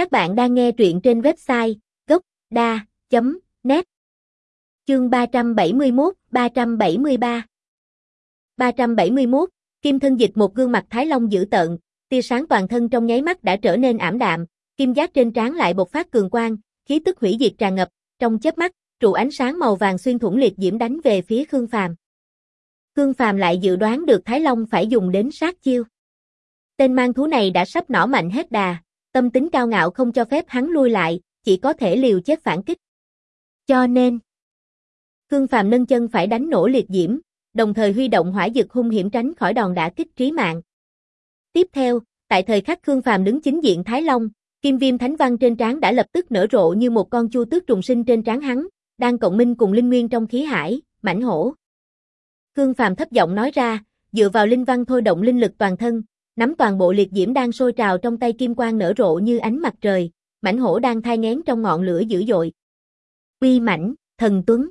Các bạn đang nghe truyện trên website gốc.da.net Chương 371, 373 371, Kim thân dịch một gương mặt Thái Long dữ tợn, tia sáng toàn thân trong nháy mắt đã trở nên ảm đạm, kim giác trên trán lại bộc phát cường quang, khí tức hủy diệt tràn ngập, trong chớp mắt, trụ ánh sáng màu vàng xuyên thủng liệt diễm đánh về phía Khương Phàm. Khương Phàm lại dự đoán được Thái Long phải dùng đến sát chiêu. Tên mang thú này đã sắp nỏ mạnh hết đà, tâm tính cao ngạo không cho phép hắn lui lại, chỉ có thể liều chết phản kích. Cho nên, Khương Phàm nâng chân phải đánh nổ liệt diễm, đồng thời huy động hỏa dực hung hiểm tránh khỏi đòn đả kích trí mạng. Tiếp theo, tại thời khắc Khương Phàm đứng chính diện Thái Long, kim viêm thánh văn trên trán đã lập tức nở rộ như một con chu tước trùng sinh trên trán hắn, đang cộng minh cùng linh nguyên trong khí hải, mãnh hổ. Khương Phàm thấp giọng nói ra, dựa vào linh văn thôi động linh lực toàn thân, nắm toàn bộ liệt diễm đang sôi trào trong tay kim quang nở rộ như ánh mặt trời, mãnh hổ đang thai ngén trong ngọn lửa dữ dội. Uy mãnh, thần tuấn.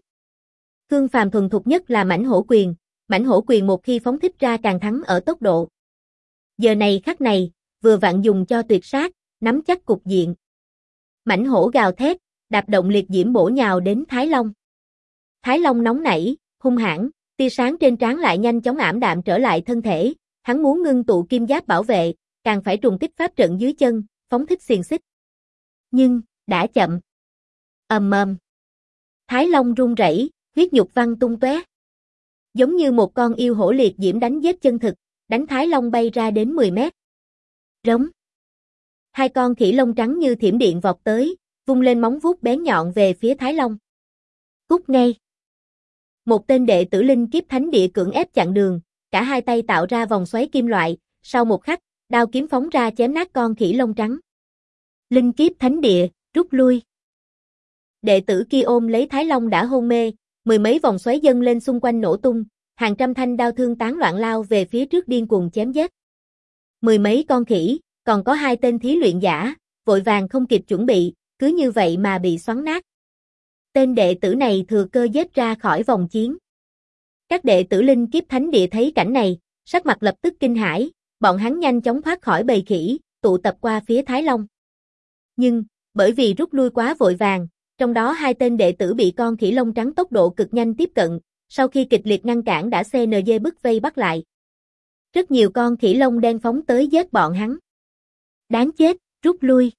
Khương Phàm thuần thục nhất là mãnh hổ quyền, mãnh hổ quyền một khi phóng thích ra càng thắng ở tốc độ. Giờ này khắc này, vừa vặn dùng cho tuyệt sát, nắm chắc cục diện. Mãnh hổ gào thét, đạp động liệt diễm bổ nhào đến Thái Long. Thái Long nóng nảy, hung hãn, tia sáng trên trán lại nhanh chóng ảm đạm trở lại thân thể, hắn muốn ngưng tụ kim giáp bảo vệ, càng phải trùng kích pháp trận dưới chân, phóng thích xiềng xích. Nhưng, đã chậm. ầm ầm. Thái Long rung rẩy, huyết nhục văng tung tóe. Giống như một con yêu hổ liệt diễm đánh giết chân thực, đánh Thái Long bay ra đến 10 mét. Rống. Hai con khỉ lông trắng như thiểm điện vọt tới, vung lên móng vuốt bén nhọn về phía Thái Long. Cút ngay. Một tên đệ tử linh kiếp thánh địa cưỡng ép chặn đường, cả hai tay tạo ra vòng xoáy kim loại, sau một khắc, đao kiếm phóng ra chém nát con khỉ lông trắng. Linh kiếp thánh địa, rút lui. Đệ tử kia ôm lấy Thái Long đã hôn mê, mười mấy vòng xoáy dâng lên xung quanh nổ tung, hàng trăm thanh đao thương tán loạn lao về phía trước điên cuồng chém giết. Mười mấy con khỉ, còn có hai tên thí luyện giả, vội vàng không kịp chuẩn bị, cứ như vậy mà bị xoắn nát. Tên đệ tử này thừa cơ giết ra khỏi vòng chiến. Các đệ tử linh kiếp thánh địa thấy cảnh này, sắc mặt lập tức kinh hãi, bọn hắn nhanh chóng thoát khỏi bầy khỉ, tụ tập qua phía Thái Long. Nhưng, bởi vì rút lui quá vội vàng, trong đó hai tên đệ tử bị con khỉ lông trắng tốc độ cực nhanh tiếp cận, sau khi kịch liệt ngăn cản đã CNG bức vây bắt lại. Rất nhiều con khỉ lông đen phóng tới giết bọn hắn. Đáng chết, rút lui.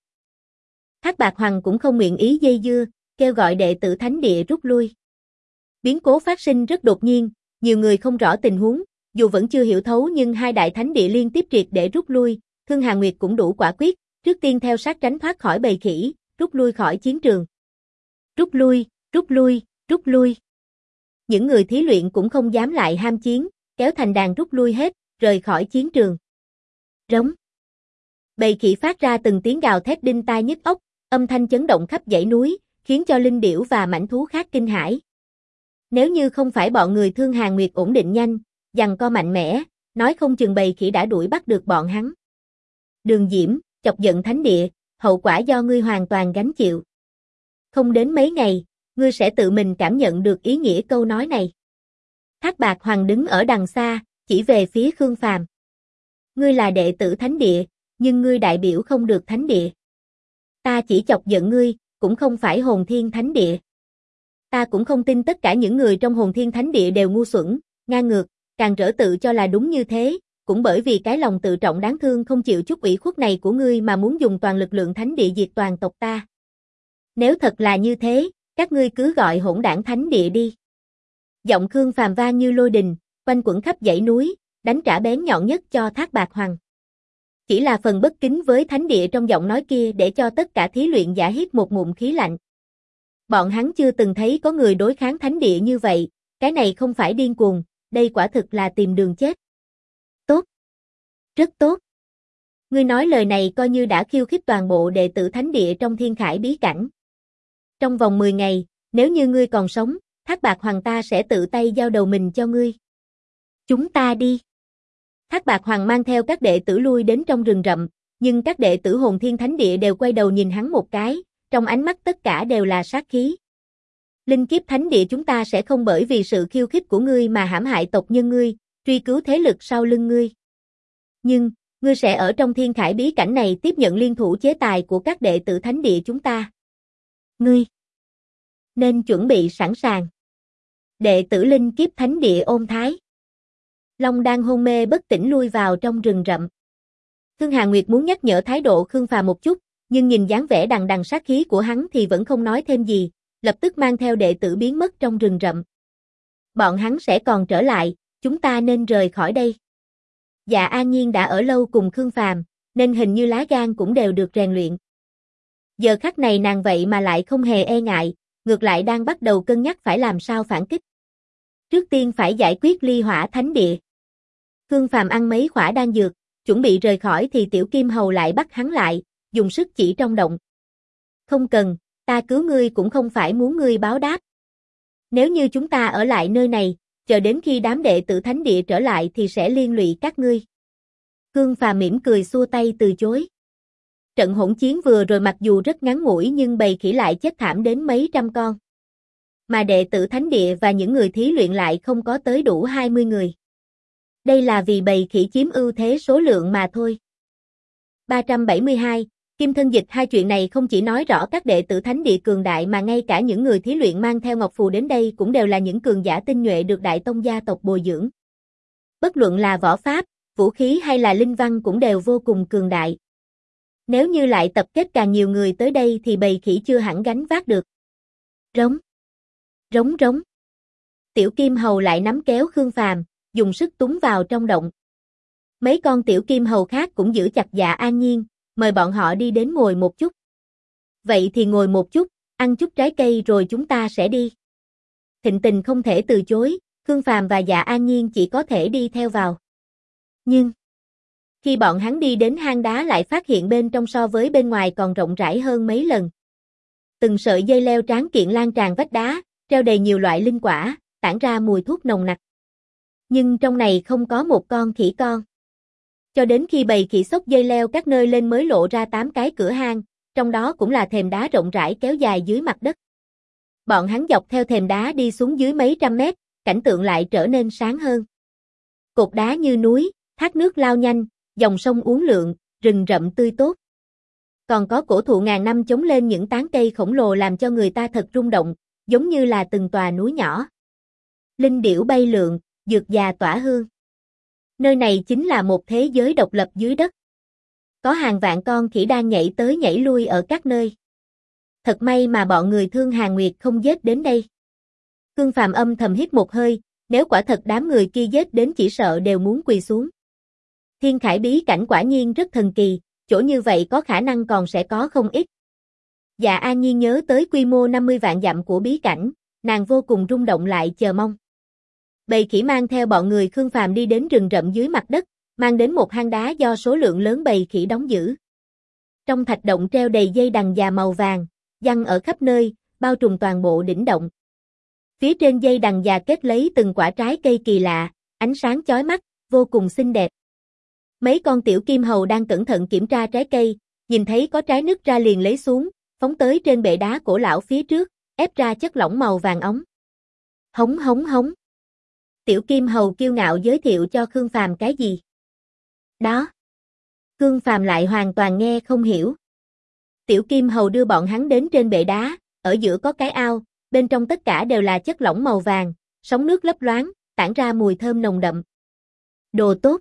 Thác Bạc Hoàng cũng không nguyện ý dây dưa, kêu gọi đệ tử thánh địa rút lui. Biến cố phát sinh rất đột nhiên, nhiều người không rõ tình huống, dù vẫn chưa hiểu thấu nhưng hai đại thánh địa liên tiếp triệt để rút lui, Thương Hà Nguyệt cũng đủ quả quyết, trước tiên theo sát tránh thoát khỏi bầy khỉ, rút lui khỏi chiến trường. Rút lui, rút lui, rút lui. Những người thí luyện cũng không dám lại ham chiến, kéo thành đàn rút lui hết, rời khỏi chiến trường. Rống. Bầy khỉ phát ra từng tiếng gào thét đinh tai nhức óc, âm thanh chấn động khắp dãy núi, khiến cho linh điểu và mảnh thú khác kinh hãi. Nếu như không phải bọn người thương hàng nguyệt ổn định nhanh, dằn co mạnh mẽ, nói không chừng bầy khỉ đã đuổi bắt được bọn hắn. Đường Diễm, chọc giận thánh địa, hậu quả do ngươi hoàn toàn gánh chịu. Không đến mấy ngày, ngươi sẽ tự mình cảm nhận được ý nghĩa câu nói này. Thác Bạc Hoàng đứng ở đằng xa, chỉ về phía Khương Phàm. Ngươi là đệ tử thánh địa, nhưng ngươi đại biểu không được thánh địa. Ta chỉ chọc giận ngươi, cũng không phải hồn thiên thánh địa. Ta cũng không tin tất cả những người trong hồn thiên thánh địa đều ngu xuẩn, ngang ngược, càng trở tự cho là đúng như thế, cũng bởi vì cái lòng tự trọng đáng thương không chịu chút ủy khuất này của ngươi mà muốn dùng toàn lực lượng thánh địa diệt toàn tộc ta. Nếu thật là như thế, các ngươi cứ gọi hỗn đảng thánh địa đi. Giọng Khương phàm vang như lôi đình, quanh quẩn khắp dãy núi, đánh trả bén nhọn nhất cho Thác Bạc Hoàng. Chỉ là phần bất kính với thánh địa trong giọng nói kia để cho tất cả thí luyện giả hít một ngụm khí lạnh. Bọn hắn chưa từng thấy có người đối kháng thánh địa như vậy, cái này không phải điên cuồng, đây quả thực là tìm đường chết. Tốt. Rất tốt. Ngươi nói lời này coi như đã khiêu khích toàn bộ đệ tử thánh địa trong thiên khải bí cảnh. Trong vòng 10 ngày, nếu như ngươi còn sống, Thác Bạc Hoàng ta sẽ tự tay giao đầu mình cho ngươi. Chúng ta đi. Thác Bạc Hoàng mang theo các đệ tử lui đến trong rừng rậm, nhưng các đệ tử hồn thiên thánh địa đều quay đầu nhìn hắn một cái, trong ánh mắt tất cả đều là sát khí. Linh kiếp thánh địa chúng ta sẽ không bởi vì sự khiêu khích của ngươi mà hãm hại tộc nhân ngươi, truy cứu thế lực sau lưng ngươi. Nhưng, ngươi sẽ ở trong thiên khải bí cảnh này tiếp nhận liên thủ chế tài của các đệ tử thánh địa chúng ta. Ngươi nên chuẩn bị sẵn sàng. Đệ tử linh kiếp thánh địa ôm thái. Long đang hôn mê bất tỉnh lui vào trong rừng rậm. Khương Hà Nguyệt muốn nhắc nhở thái độ Khương Phàm một chút, nhưng nhìn dáng vẻ đằng đằng sát khí của hắn thì vẫn không nói thêm gì, lập tức mang theo đệ tử biến mất trong rừng rậm. Bọn hắn sẽ còn trở lại, chúng ta nên rời khỏi đây. Dạ An Nhiên đã ở lâu cùng Khương Phàm, nên hình như lá gan cũng đều được rèn luyện. Giờ khắc này nàng vậy mà lại không hề e ngại, ngược lại đang bắt đầu cân nhắc phải làm sao phản kích. Trước tiên phải giải quyết ly hỏa thánh địa. Khương Phàm ăn mấy khỏa đan dược, chuẩn bị rời khỏi thì Tiểu Kim Hầu lại bắt hắn lại, dùng sức chỉ trong động. Không cần, ta cứu ngươi cũng không phải muốn ngươi báo đáp. Nếu như chúng ta ở lại nơi này, chờ đến khi đám đệ tử thánh địa trở lại thì sẽ liên lụy các ngươi. Cương phà mỉm cười xua tay từ chối. Trận hỗn chiến vừa rồi mặc dù rất ngắn ngủi nhưng bầy khỉ lại chết thảm đến mấy trăm con. Mà đệ tử thánh địa và những người thí luyện lại không có tới đủ 20 người. Đây là vì bầy khỉ chiếm ưu thế số lượng mà thôi. 372, Kim thân dịch hai chuyện này không chỉ nói rõ các đệ tử thánh địa cường đại mà ngay cả những người thí luyện mang theo ngọc phù đến đây cũng đều là những cường giả tinh nhuệ được đại tông gia tộc bồi dưỡng. Bất luận là võ pháp, vũ khí hay là linh văn cũng đều vô cùng cường đại. Nếu như lại tập kết càng nhiều người tới đây thì bầy khỉ chưa hẳn gánh vác được. Rống. Rống rống. Tiểu Kim Hầu lại nắm kéo Khương Phàm, dùng sức túng vào trong động. Mấy con tiểu kim hầu khác cũng giữ chặt dạ an nhiên, mời bọn họ đi đến ngồi một chút. Vậy thì ngồi một chút, ăn chút trái cây rồi chúng ta sẽ đi. Thịnh tình không thể từ chối, Khương Phàm và dạ an nhiên chỉ có thể đi theo vào. Nhưng, khi bọn hắn đi đến hang đá lại phát hiện bên trong so với bên ngoài còn rộng rãi hơn mấy lần. Từng sợi dây leo tráng kiện lan tràn vách đá, treo đầy nhiều loại linh quả, tản ra mùi thuốc nồng nặc. Nhưng trong này không có một con khỉ con. Cho đến khi bầy khỉ sốc dây leo các nơi lên mới lộ ra 8 cái cửa hang, trong đó cũng là thềm đá rộng rãi kéo dài dưới mặt đất. Bọn hắn dọc theo thềm đá đi xuống dưới mấy trăm mét, cảnh tượng lại trở nên sáng hơn. Cột đá như núi, thác nước lao nhanh, dòng sông uốn lượn, rừng rậm tươi tốt. Còn có cổ thụ ngàn năm chống lên những tán cây khổng lồ làm cho người ta thật rung động, giống như là từng tòa núi nhỏ. Linh điểu bay lượn, dược già tỏa hương. Nơi này chính là một thế giới độc lập dưới đất. Có hàng vạn con khỉ đang nhảy tới nhảy lui ở các nơi. Thật may mà bọn người thương Hàng Nguyệt không giết đến đây. Cương Phàm âm thầm hít một hơi, nếu quả thật đám người kia giết đến chỉ sợ đều muốn quỳ xuống. Thiên Khải bí cảnh quả nhiên rất thần kỳ, chỗ như vậy có khả năng còn sẽ có không ít. Dạ An Nhiên nhớ tới quy mô 50 vạn dặm của bí cảnh, nàng vô cùng rung động lại chờ mong. Bầy khỉ mang theo bọn người Khương Phàm đi đến rừng rậm dưới mặt đất, mang đến một hang đá do số lượng lớn bầy khỉ đóng giữ. Trong thạch động treo đầy dây đằng già màu vàng, giăng ở khắp nơi, bao trùm toàn bộ đỉnh động. Phía trên dây đằng già kết lấy từng quả trái cây kỳ lạ, ánh sáng chói mắt, vô cùng xinh đẹp. Mấy con tiểu kim hầu đang cẩn thận kiểm tra trái cây, nhìn thấy có trái nứt ra liền lấy xuống, phóng tới trên bệ đá cổ lão phía trước, ép ra chất lỏng màu vàng ống. Hống hống hống. Tiểu Kim Hầu kiêu ngạo giới thiệu cho Khương Phàm cái gì? Đó. Khương Phàm lại hoàn toàn nghe không hiểu. Tiểu Kim Hầu đưa bọn hắn đến trên bệ đá, ở giữa có cái ao, bên trong tất cả đều là chất lỏng màu vàng, sóng nước lấp loáng, tản ra mùi thơm nồng đậm. Đồ tốt.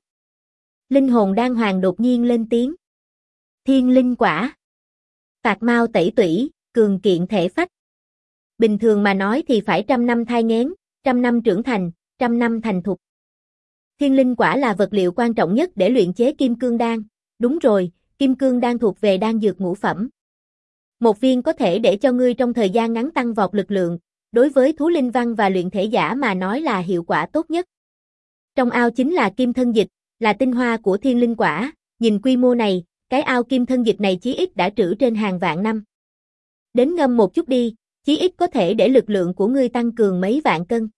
Linh hồn đang hoàng đột nhiên lên tiếng. Thiên linh quả. Phạt mau tẩy tủy, cường kiện thể phách. Bình thường mà nói thì phải trăm năm thai ngén, trăm năm trưởng thành, trăm năm thành thục. Thiên linh quả là vật liệu quan trọng nhất để luyện chế kim cương đan. Đúng rồi, kim cương đan thuộc về đan dược ngũ phẩm. Một viên có thể để cho ngươi trong thời gian ngắn tăng vọt lực lượng, đối với thú linh văn và luyện thể giả mà nói là hiệu quả tốt nhất. Trong ao chính là kim thân dịch, là tinh hoa của thiên linh quả, nhìn quy mô này, cái ao kim thân dịch này chí ít đã trữ trên hàng vạn năm. Đến ngâm một chút đi, chí ít có thể để lực lượng của ngươi tăng cường mấy vạn cân.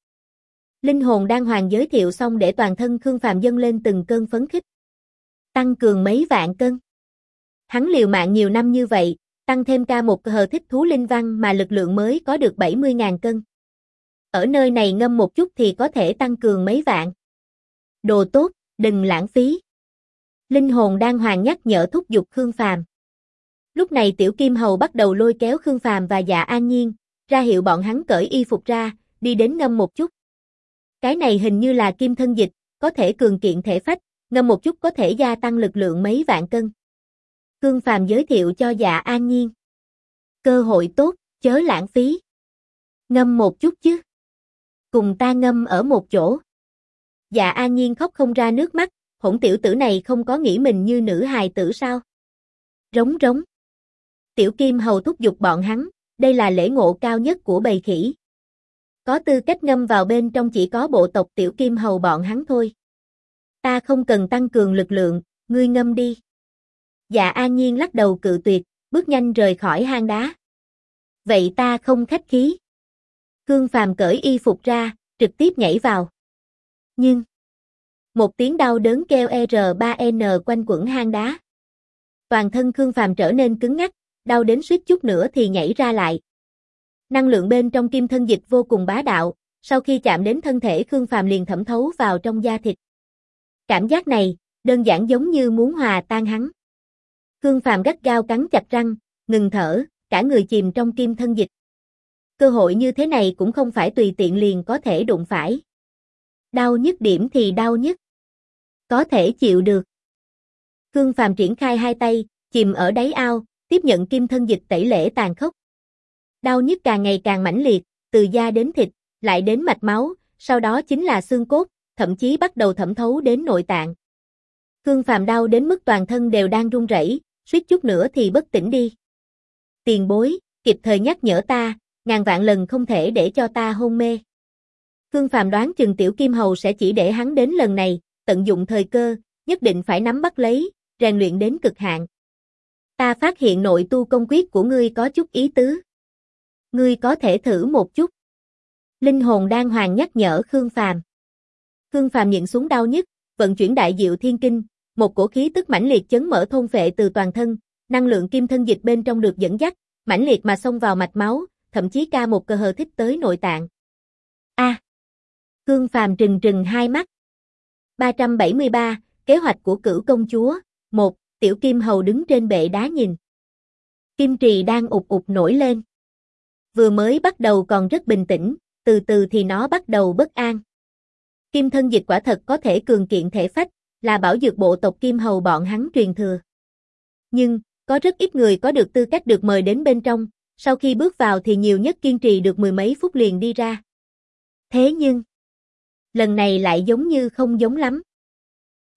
Linh hồn đang hoàng giới thiệu xong để toàn thân Khương Phàm dâng lên từng cơn phấn khích. Tăng cường mấy vạn cân. Hắn liều mạng nhiều năm như vậy, tăng thêm ca một hờ thích thú linh văn mà lực lượng mới có được 70.000 cân. Ở nơi này ngâm một chút thì có thể tăng cường mấy vạn. Đồ tốt, đừng lãng phí. Linh hồn đang hoàng nhắc nhở thúc giục Khương Phàm. Lúc này Tiểu Kim Hầu bắt đầu lôi kéo Khương Phàm và Dạ An Nhiên, ra hiệu bọn hắn cởi y phục ra, đi đến ngâm một chút. Cái này hình như là kim thân dịch, có thể cường kiện thể phách, ngâm một chút có thể gia tăng lực lượng mấy vạn cân. cương Phàm giới thiệu cho Dạ An Nhiên. Cơ hội tốt, chớ lãng phí. Ngâm một chút chứ. Cùng ta ngâm ở một chỗ. Dạ An Nhiên khóc không ra nước mắt, hỗn tiểu tử này không có nghĩ mình như nữ hài tử sao? Rống rống. Tiểu Kim hầu thúc giục bọn hắn, đây là lễ ngộ cao nhất của bầy khỉ. Có tư cách ngâm vào bên trong chỉ có bộ tộc Tiểu Kim hầu bọn hắn thôi. Ta không cần tăng cường lực lượng, ngươi ngâm đi. Dạ An Nhiên lắc đầu cự tuyệt, bước nhanh rời khỏi hang đá. Vậy ta không khách khí. Cương Phàm cởi y phục ra, trực tiếp nhảy vào. Nhưng, một tiếng đau đớn kêu R3N quanh quẩn hang đá. Toàn thân Khương Phàm trở nên cứng ngắc, đau đến suýt chút nữa thì nhảy ra lại. Năng lượng bên trong kim thân dịch vô cùng bá đạo, sau khi chạm đến thân thể Khương Phàm liền thẩm thấu vào trong da thịt. Cảm giác này, đơn giản giống như muốn hòa tan hắn. Khương Phàm gắt gao cắn chặt răng, ngừng thở, cả người chìm trong kim thân dịch. Cơ hội như thế này cũng không phải tùy tiện liền có thể đụng phải. Đau nhất điểm thì đau nhất. Có thể chịu được. Khương Phàm triển khai hai tay, chìm ở đáy ao, tiếp nhận kim thân dịch tẩy lễ tàn khốc. Đau nhức càng ngày càng mãnh liệt, từ da đến thịt, lại đến mạch máu, sau đó chính là xương cốt, thậm chí bắt đầu thẩm thấu đến nội tạng. Khương Phàm đau đến mức toàn thân đều đang run rẩy, suýt chút nữa thì bất tỉnh đi. Tiền bối, kịp thời nhắc nhở ta, ngàn vạn lần không thể để cho ta hôn mê. Khương Phàm đoán chừng Tiểu Kim Hầu sẽ chỉ để hắn đến lần này, tận dụng thời cơ, nhất định phải nắm bắt lấy, rèn luyện đến cực hạn. Ta phát hiện nội tu công quyết của ngươi có chút ý tứ. Ngươi có thể thử một chút. Linh hồn đang hoàng nhắc nhở Khương Phàm. Khương Phàm nhận xuống đau nhất, vận chuyển đại diệu thiên kinh, một cổ khí tức mãnh liệt chấn mở thôn phệ từ toàn thân, năng lượng kim thân dịch bên trong được dẫn dắt, mãnh liệt mà xông vào mạch máu, thậm chí ca một cơ hờ thích tới nội tạng. A. À, Khương Phàm trừng trừng hai mắt. 373, kế hoạch của cửu công chúa, Một tiểu kim hầu đứng trên bệ đá nhìn. Kim trì đang ụt ụt nổi lên. Vừa mới bắt đầu còn rất bình tĩnh, từ từ thì nó bắt đầu bất an. Kim thân dịch quả thật có thể cường kiện thể phách, là bảo dược bộ tộc Kim Hầu bọn hắn truyền thừa. Nhưng, có rất ít người có được tư cách được mời đến bên trong, sau khi bước vào thì nhiều nhất kiên trì được mười mấy phút liền đi ra. Thế nhưng, lần này lại giống như không giống lắm.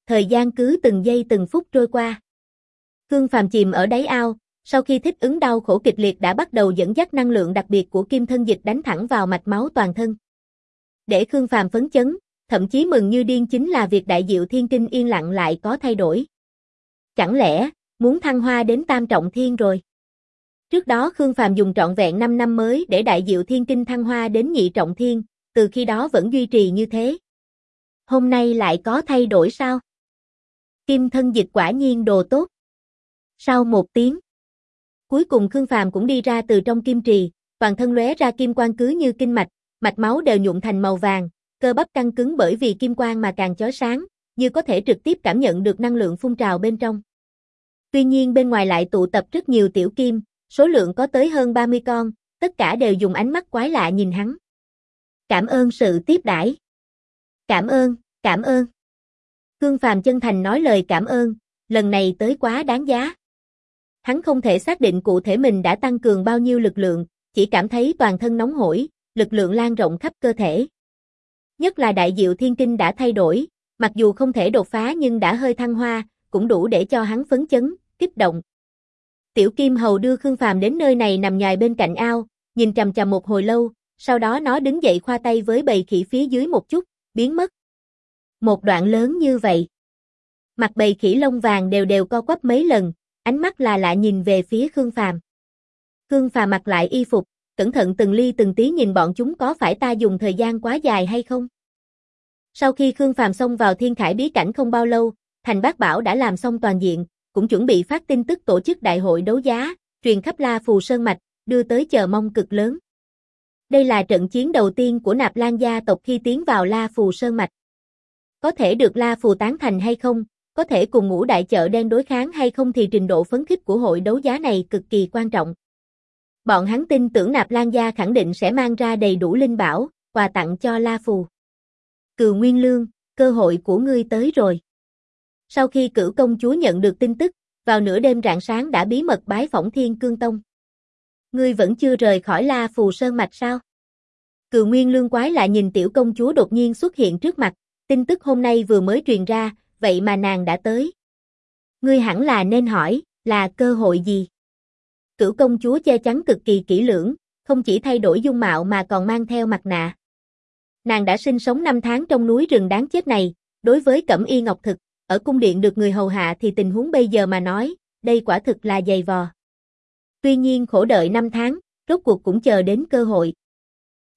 Thời gian cứ từng giây từng phút trôi qua. Khương Phàm chìm ở đáy ao, sau khi thích ứng đau khổ kịch liệt đã bắt đầu dẫn dắt năng lượng đặc biệt của kim thân dịch đánh thẳng vào mạch máu toàn thân. Để Khương Phàm phấn chấn, thậm chí mừng như điên chính là việc đại diệu thiên kinh yên lặng lại có thay đổi. Chẳng lẽ, muốn thăng hoa đến tam trọng thiên rồi? Trước đó Khương Phàm dùng trọn vẹn 5 năm mới để đại diệu thiên kinh thăng hoa đến nhị trọng thiên, từ khi đó vẫn duy trì như thế. Hôm nay lại có thay đổi sao? Kim thân dịch quả nhiên đồ tốt. Sau một tiếng, cuối cùng Khương Phàm cũng đi ra từ trong kim trì, toàn thân lóe ra kim quang cứ như kinh mạch, mạch máu đều nhuộm thành màu vàng, cơ bắp căng cứng bởi vì kim quang mà càng chói sáng, như có thể trực tiếp cảm nhận được năng lượng phun trào bên trong. Tuy nhiên bên ngoài lại tụ tập rất nhiều tiểu kim, số lượng có tới hơn 30 con, tất cả đều dùng ánh mắt quái lạ nhìn hắn. Cảm ơn sự tiếp đãi. Cảm ơn, cảm ơn. Khương Phàm chân thành nói lời cảm ơn, lần này tới quá đáng giá. Hắn không thể xác định cụ thể mình đã tăng cường bao nhiêu lực lượng, chỉ cảm thấy toàn thân nóng hổi, lực lượng lan rộng khắp cơ thể. Nhất là đại diệu thiên kinh đã thay đổi, mặc dù không thể đột phá nhưng đã hơi thăng hoa, cũng đủ để cho hắn phấn chấn, kích động. Tiểu Kim Hầu đưa Khương Phàm đến nơi này nằm nhòi bên cạnh ao, nhìn trầm trầm một hồi lâu, sau đó nó đứng dậy khoa tay với bầy khỉ phía dưới một chút, biến mất. Một đoạn lớn như vậy. Mặt bầy khỉ lông vàng đều đều co quắp mấy lần, ánh mắt là lạ nhìn về phía Khương Phàm. Khương Phàm mặc lại y phục, cẩn thận từng ly từng tí nhìn bọn chúng có phải ta dùng thời gian quá dài hay không. Sau khi Khương Phàm xông vào thiên khải bí cảnh không bao lâu, Thành Bác Bảo đã làm xong toàn diện, cũng chuẩn bị phát tin tức tổ chức đại hội đấu giá, truyền khắp La Phù Sơn Mạch, đưa tới chờ mong cực lớn. Đây là trận chiến đầu tiên của Nạp Lan gia tộc khi tiến vào La Phù Sơn Mạch. Có thể được La Phù tán thành hay không, có thể cùng ngũ đại chợ đen đối kháng hay không thì trình độ phấn khích của hội đấu giá này cực kỳ quan trọng. Bọn hắn tin tưởng Nạp Lan gia khẳng định sẽ mang ra đầy đủ linh bảo, quà tặng cho La Phù. Cừu Nguyên Lương, cơ hội của ngươi tới rồi. Sau khi cửu công chúa nhận được tin tức, vào nửa đêm rạng sáng đã bí mật bái phỏng Thiên Cương Tông. Ngươi vẫn chưa rời khỏi La Phù Sơn Mạch sao? Cừu Nguyên Lương quái lại nhìn tiểu công chúa đột nhiên xuất hiện trước mặt, tin tức hôm nay vừa mới truyền ra, vậy mà nàng đã tới. Ngươi hẳn là nên hỏi, là cơ hội gì? Cửu công chúa che chắn cực kỳ kỹ lưỡng, không chỉ thay đổi dung mạo mà còn mang theo mặt nạ. Nàng đã sinh sống 5 tháng trong núi rừng đáng chết này, đối với Cẩm Y Ngọc Thực, ở cung điện được người hầu hạ thì tình huống bây giờ mà nói, đây quả thực là dày vò. Tuy nhiên khổ đợi 5 tháng, rốt cuộc cũng chờ đến cơ hội.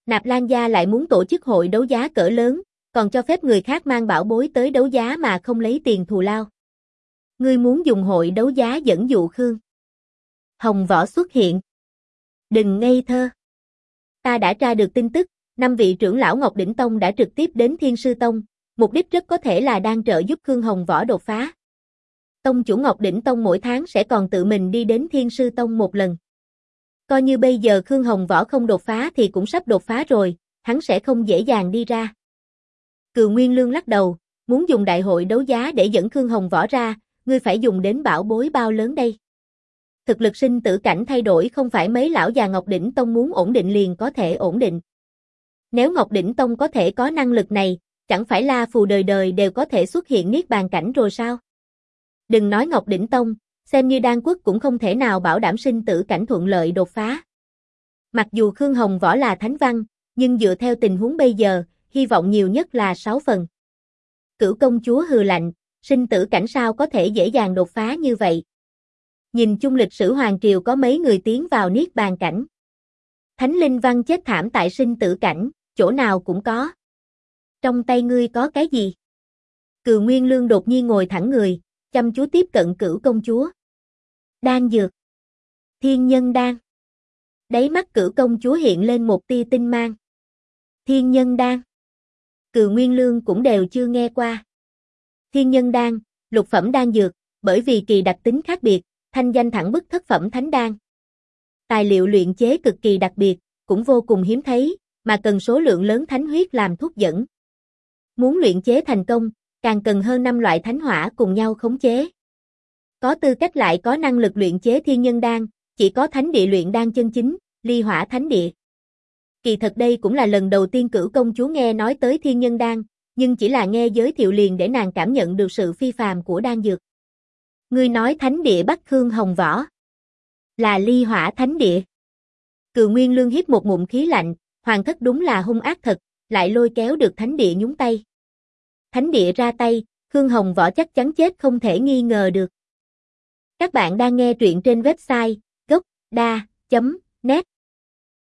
Nạp Lan Gia lại muốn tổ chức hội đấu giá cỡ lớn, còn cho phép người khác mang bảo bối tới đấu giá mà không lấy tiền thù lao. Ngươi muốn dùng hội đấu giá dẫn dụ Khương. Hồng Võ xuất hiện. Đừng ngây thơ. Ta đã tra được tin tức, năm vị trưởng lão Ngọc Đỉnh Tông đã trực tiếp đến Thiên Sư Tông, mục đích rất có thể là đang trợ giúp Khương Hồng Võ đột phá. Tông chủ Ngọc Đỉnh Tông mỗi tháng sẽ còn tự mình đi đến Thiên Sư Tông một lần. Coi như bây giờ Khương Hồng Võ không đột phá thì cũng sắp đột phá rồi, hắn sẽ không dễ dàng đi ra. Cừu Nguyên Lương lắc đầu, muốn dùng đại hội đấu giá để dẫn Khương Hồng Võ ra, ngươi phải dùng đến bảo bối bao lớn đây. Thực lực sinh tử cảnh thay đổi không phải mấy lão già Ngọc Đỉnh Tông muốn ổn định liền có thể ổn định. Nếu Ngọc Đỉnh Tông có thể có năng lực này, chẳng phải là phù đời đời đều có thể xuất hiện niết bàn cảnh rồi sao? Đừng nói Ngọc Đỉnh Tông, xem như đan quốc cũng không thể nào bảo đảm sinh tử cảnh thuận lợi đột phá. Mặc dù Khương Hồng Võ là thánh văn, nhưng dựa theo tình huống bây giờ, hy vọng nhiều nhất là 6 phần. Cửu công chúa hừ lạnh, sinh tử cảnh sao có thể dễ dàng đột phá như vậy. Nhìn chung lịch sử Hoàng Triều có mấy người tiến vào Niết Bàn cảnh. Thánh Linh Văn chết thảm tại sinh tử cảnh, chỗ nào cũng có. Trong tay ngươi có cái gì? Cừu Nguyên Lương đột nhiên ngồi thẳng người, chăm chú tiếp cận cửu công chúa. Đan dược. Thiên nhân đan. Đáy mắt cửu công chúa hiện lên một tia tinh mang. Thiên nhân đan từ Nguyên Lương cũng đều chưa nghe qua. Thiên nhân đan, lục phẩm đan dược, bởi vì kỳ đặc tính khác biệt, thanh danh thẳng bức thất phẩm thánh đan. Tài liệu luyện chế cực kỳ đặc biệt, cũng vô cùng hiếm thấy, mà cần số lượng lớn thánh huyết làm thuốc dẫn. Muốn luyện chế thành công, càng cần hơn 5 loại thánh hỏa cùng nhau khống chế. Có tư cách lại có năng lực luyện chế thiên nhân đan, chỉ có thánh địa luyện đan chân chính, ly hỏa thánh địa. Kỳ thật đây cũng là lần đầu tiên cửu công chúa nghe nói tới thiên nhân đan, nhưng chỉ là nghe giới thiệu liền để nàng cảm nhận được sự phi phàm của đan dược. Ngươi nói thánh địa Bắc Khương Hồng Võ. Là ly hỏa thánh địa. Cừ Nguyên Lương hít một ngụm khí lạnh, hoàng thất đúng là hung ác thật, lại lôi kéo được thánh địa nhúng tay. Thánh địa ra tay, Khương Hồng Võ chắc chắn chết không thể nghi ngờ được. Các bạn đang nghe truyện trên website gocda.net